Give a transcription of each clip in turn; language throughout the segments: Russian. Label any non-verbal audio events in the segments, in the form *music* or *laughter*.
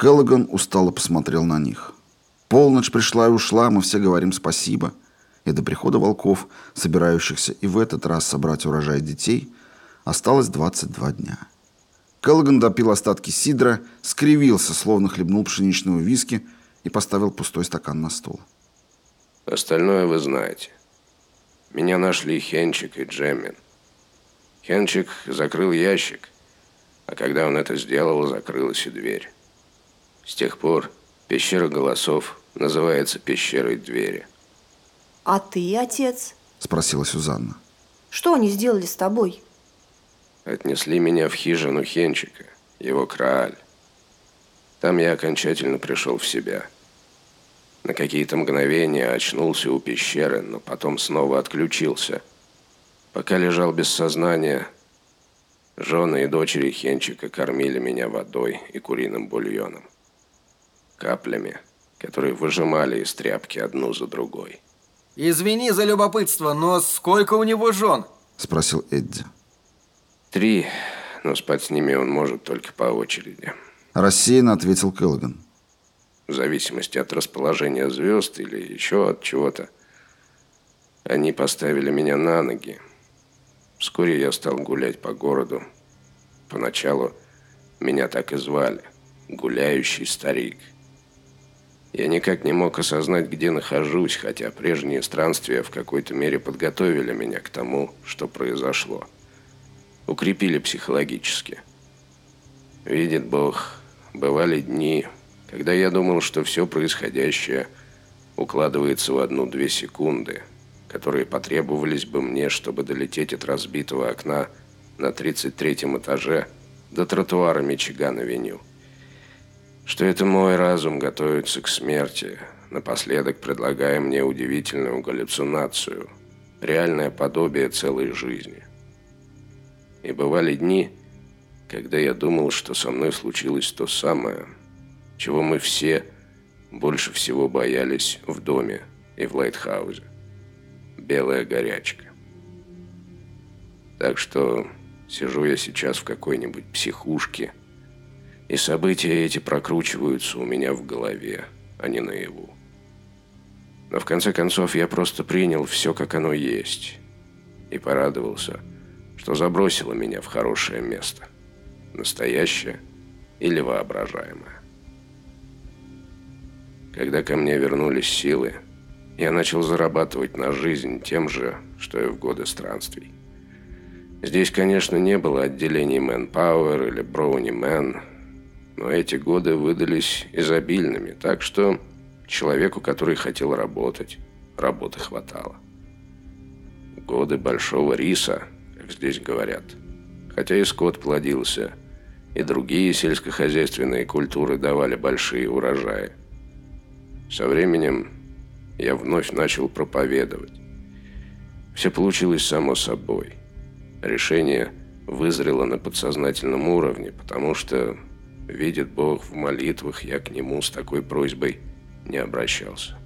Келлоган устало посмотрел на них. Полночь пришла и ушла, мы все говорим спасибо. И до прихода волков, собирающихся и в этот раз собрать урожай детей, осталось 22 дня. Келлоган допил остатки сидра, скривился, словно хлебнул пшеничного виски и поставил пустой стакан на стол. Остальное вы знаете. Меня нашли Хенчик и Джеммин. Хенчик закрыл ящик, а когда он это сделал, закрылась и дверь. С тех пор пещера голосов называется пещерой двери. А ты, отец? Спросила Сюзанна. Что они сделали с тобой? Отнесли меня в хижину Хенчика, его краль. Там я окончательно пришел в себя. На какие-то мгновения очнулся у пещеры, но потом снова отключился. Пока лежал без сознания, жены и дочери Хенчика кормили меня водой и куриным бульоном каплями, которые выжимали из тряпки одну за другой. Извини за любопытство, но сколько у него жен? Спросил Эдди. Три, но спать с ними он может только по очереди. Рассеянно ответил Келлоган. В зависимости от расположения звезд или еще от чего-то. Они поставили меня на ноги. Вскоре я стал гулять по городу. Поначалу меня так и звали. Гуляющий старик. Я никак не мог осознать, где нахожусь, хотя прежние странствия в какой-то мере подготовили меня к тому, что произошло. Укрепили психологически. Видит Бог, бывали дни, когда я думал, что все происходящее укладывается в одну-две секунды, которые потребовались бы мне, чтобы долететь от разбитого окна на 33-м этаже до тротуара Мичиган-авеню что это мой разум готовится к смерти, напоследок предлагая мне удивительную галлюцинацию, реальное подобие целой жизни. И бывали дни, когда я думал, что со мной случилось то самое, чего мы все больше всего боялись в доме и в Лайтхаузе. Белая горячка. Так что сижу я сейчас в какой-нибудь психушке – и события эти прокручиваются у меня в голове, а не наяву. Но в конце концов я просто принял все, как оно есть. И порадовался, что забросило меня в хорошее место. Настоящее или воображаемое. Когда ко мне вернулись силы, я начал зарабатывать на жизнь тем же, что и в годы странствий. Здесь, конечно, не было отделений Manpower или Brownie Man, но эти годы выдались изобильными, так что человеку, который хотел работать, работы хватало. Годы большого риса, как здесь говорят, хотя и скот плодился, и другие сельскохозяйственные культуры давали большие урожаи. Со временем я вновь начал проповедовать. Все получилось само собой. Решение вызрело на подсознательном уровне, потому что Видит Бог, в молитвах я к нему с такой просьбой не обращался.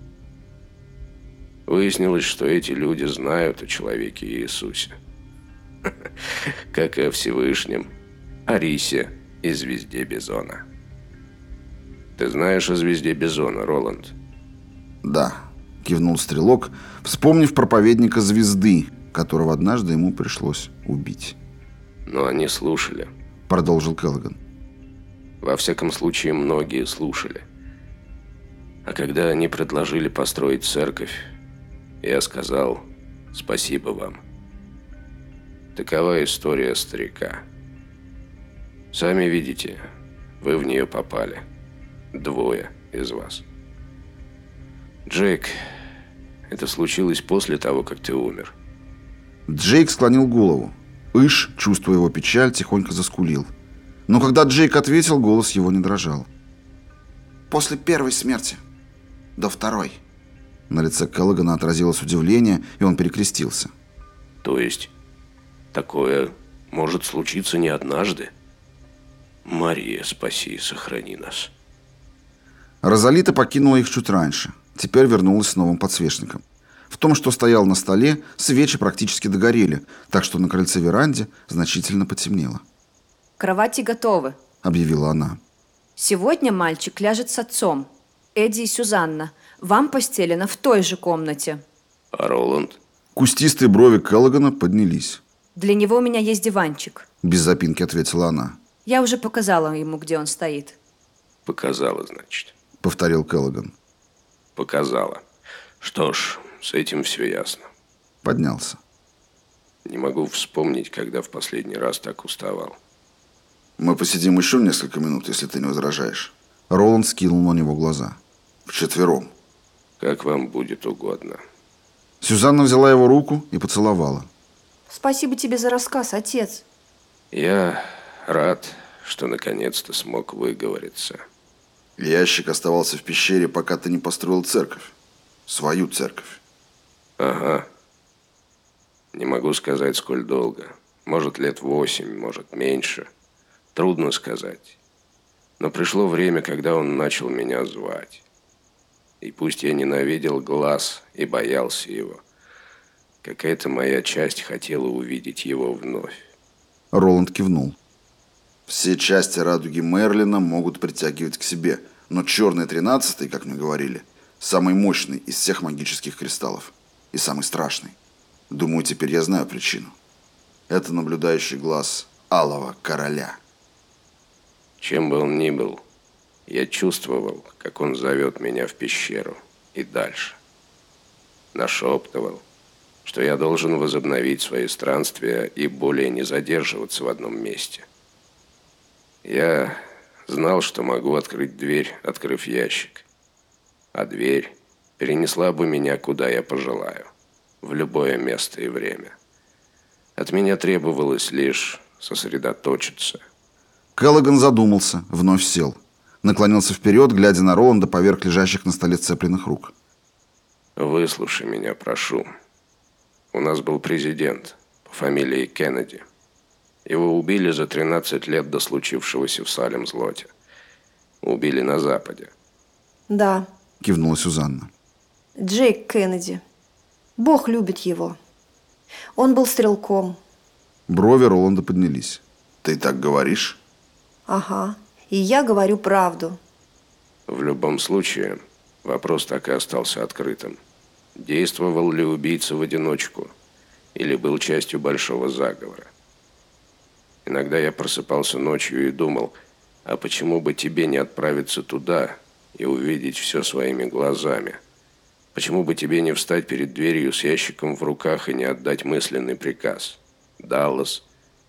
Выяснилось, что эти люди знают о человеке Иисусе. *laughs* Как и о Всевышнем, о Рисе и звезде Бизона. Ты знаешь о звезде Бизона, Роланд? Да, кивнул стрелок, вспомнив проповедника звезды, которого однажды ему пришлось убить. Но они слушали, продолжил Келлоган. Во всяком случае, многие слушали. А когда они предложили построить церковь, я сказал «Спасибо вам». Такова история старика. Сами видите, вы в нее попали. Двое из вас. Джейк, это случилось после того, как ты умер. Джейк склонил голову. Иш, чувствуя его печаль, тихонько заскулил. Но когда Джейк ответил, голос его не дрожал. «После первой смерти. До второй». На лице Келлогана отразилось удивление, и он перекрестился. «То есть, такое может случиться не однажды? Мария, спаси и сохрани нас». Розалита покинула их чуть раньше. Теперь вернулась с новым подсвечником. В том, что стоял на столе, свечи практически догорели, так что на крыльце веранде значительно потемнело. Кровати готовы», — объявила она. Сегодня мальчик ляжет с отцом. Эдди и Сюзанна. Вам постелено в той же комнате. А Роланд? Кустистые брови Келлогана поднялись. Для него у меня есть диванчик. Без запинки ответила она. Я уже показала ему, где он стоит. Показала, значит. Повторил Келлоган. Показала. Что ж, с этим все ясно. Поднялся. Не могу вспомнить, когда в последний раз так уставал. Мы посидим еще несколько минут, если ты не возражаешь. Роланд скинул на него глаза. Вчетвером. Как вам будет угодно. Сюзанна взяла его руку и поцеловала. Спасибо тебе за рассказ, отец. Я рад, что наконец-то смог выговориться. Ящик оставался в пещере, пока ты не построил церковь. Свою церковь. Ага. Не могу сказать, сколь долго. Может, лет восемь, может, меньше. Трудно сказать. Но пришло время, когда он начал меня звать. И пусть я ненавидел глаз и боялся его, какая-то моя часть хотела увидеть его вновь. Роланд кивнул. Все части радуги Мерлина могут притягивать к себе, но черный тринадцатый, как мне говорили, самый мощный из всех магических кристаллов и самый страшный. Думаю, теперь я знаю причину. Это наблюдающий глаз Алого Короля. Чем бы он ни был, я чувствовал, как он зовет меня в пещеру и дальше. Нашептывал, что я должен возобновить свои странствия и более не задерживаться в одном месте. Я знал, что могу открыть дверь, открыв ящик. А дверь перенесла бы меня, куда я пожелаю, в любое место и время. От меня требовалось лишь сосредоточиться – Келлоган задумался, вновь сел. Наклонился вперед, глядя на Роланда поверх лежащих на столе цепленных рук. «Выслушай меня, прошу. У нас был президент по фамилии Кеннеди. Его убили за 13 лет до случившегося в Салем-Злоте. Убили на Западе». Да, кивнула Сюзанна. Джейк Кеннеди. Бог любит его. Он был стрелком. Брови Роланда поднялись. «Ты так говоришь?» Ага. И я говорю правду. В любом случае, вопрос так и остался открытым. Действовал ли убийца в одиночку или был частью большого заговора? Иногда я просыпался ночью и думал, а почему бы тебе не отправиться туда и увидеть все своими глазами? Почему бы тебе не встать перед дверью с ящиком в руках и не отдать мысленный приказ? Даллас,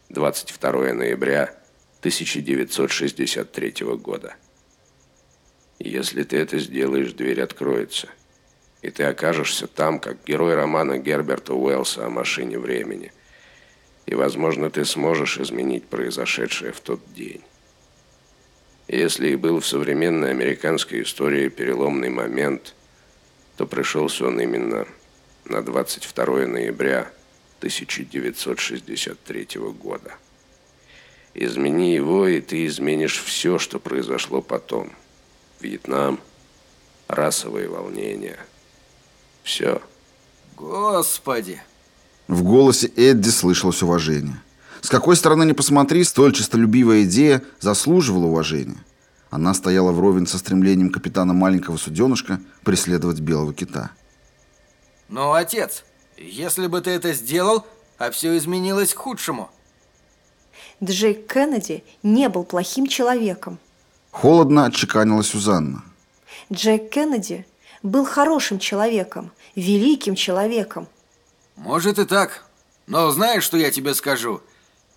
22 ноября 1963 года. Если ты это сделаешь, дверь откроется. И ты окажешься там, как герой романа Герберта Уэллса о машине времени. И, возможно, ты сможешь изменить произошедшее в тот день. Если и был в современной американской истории переломный момент, то пришелся он именно на 22 ноября 1963 года. Измени его, и ты изменишь все, что произошло потом. Вьетнам, расовые волнения. Все. Господи. В голосе Эдди слышалось уважение. С какой стороны ни посмотри, столь честолюбивая идея заслуживала уважения. Она стояла вровень со стремлением капитана маленького суденышка преследовать белого кита. Но, отец, если бы ты это сделал, а все изменилось к худшему – Джейк Кеннеди не был плохим человеком. Холодно отчеканила Сюзанна. Джейк Кеннеди был хорошим человеком, великим человеком. Может и так. Но знаешь, что я тебе скажу?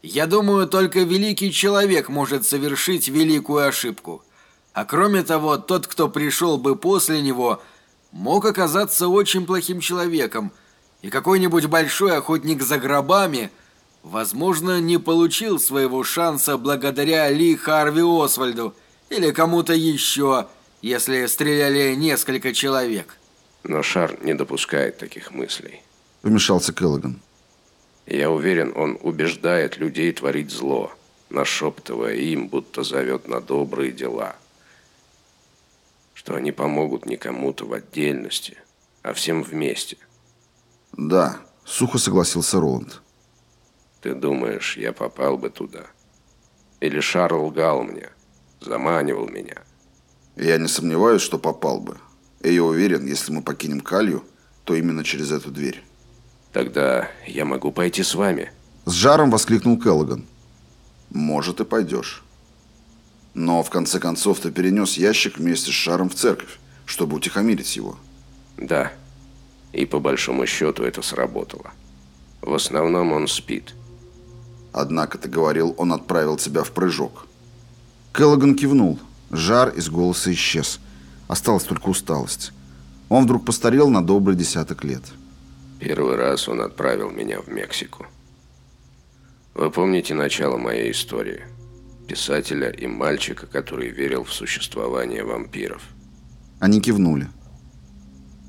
Я думаю, только великий человек может совершить великую ошибку. А кроме того, тот, кто пришел бы после него, мог оказаться очень плохим человеком. И какой-нибудь большой охотник за гробами – возможно, не получил своего шанса благодаря Ли Харви Освальду или кому-то еще, если стреляли несколько человек. Но Шар не допускает таких мыслей. Вмешался Келлоган. Я уверен, он убеждает людей творить зло, нашептывая им, будто зовет на добрые дела. Что они помогут не кому-то в отдельности, а всем вместе. Да, сухо согласился Роланд. Ты думаешь, я попал бы туда? Или Шарл лгал мне, заманивал меня. Я не сомневаюсь, что попал бы. И я уверен, если мы покинем Калью, то именно через эту дверь. Тогда я могу пойти с вами. С жаром воскликнул Келлоган. Может, и пойдешь. Но в конце концов ты перенес ящик вместе с шаром в церковь, чтобы утихомирить его. Да. И по большому счету это сработало. В основном он спит. Однако ты говорил, он отправил тебя в прыжок. Келлоган кивнул. Жар из голоса исчез. Осталась только усталость. Он вдруг постарел на добрый десяток лет. Первый раз он отправил меня в Мексику. Вы помните начало моей истории? Писателя и мальчика, который верил в существование вампиров. Они кивнули.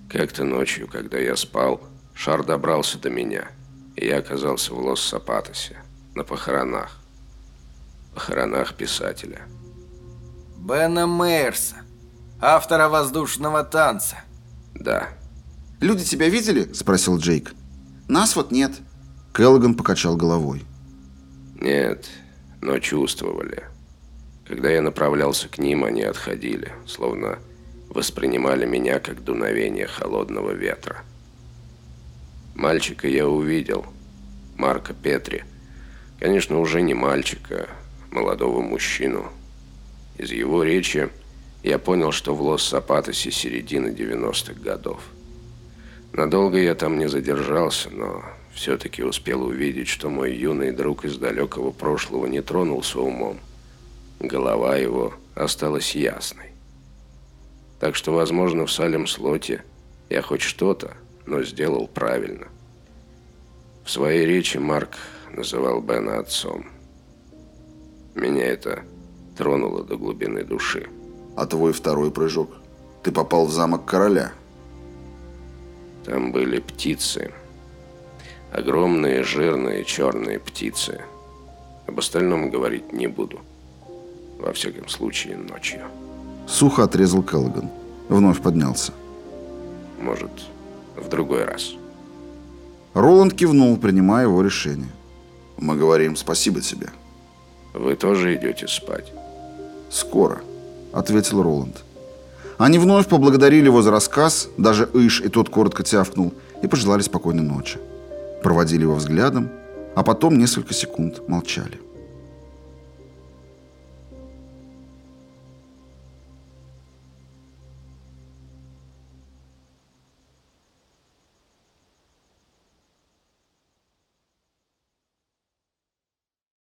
Как-то ночью, когда я спал, шар добрался до меня, и я оказался в Лос-Сапатосе, на похоронах. Похоронах писателя. Бена Мейерса, автора «Воздушного танца». Да. «Люди тебя видели?» – спросил Джейк. «Нас вот нет». Келлоган покачал головой. Нет, но чувствовали. Когда я направлялся к ним, они отходили, словно воспринимали меня как дуновение холодного ветра. Мальчика я увидел, Марка Петри. Конечно, уже не мальчика, молодого мужчину. Из его речи я понял, что в Лос-Сапатосе середина 90-х годов. Надолго я там не задержался, но все-таки успел увидеть, что мой юный друг из далекого прошлого не тронулся умом. Голова его осталась ясной. Так что, возможно, в Салем-Слоте я хоть что-то, но сделал правильно. В своей речи Марк называл Бена отцом. Меня это тронуло до глубины души. А твой второй прыжок? Ты попал в замок короля. Там были птицы. Огромные, жирные, черные птицы. Об остальном говорить не буду. Во всяком случае, ночью. Сухо отрезал Келлоган. Вновь поднялся. Может, в другой раз. Роланд кивнул, принимая его решение. «Мы говорим спасибо тебе». Вы тоже идете спать? «Скоро», — ответил Роланд. Они вновь поблагодарили его за рассказ, даже Иш и тот коротко тявкнул, и пожелали спокойной ночи. Проводили его взглядом, а потом несколько секунд молчали.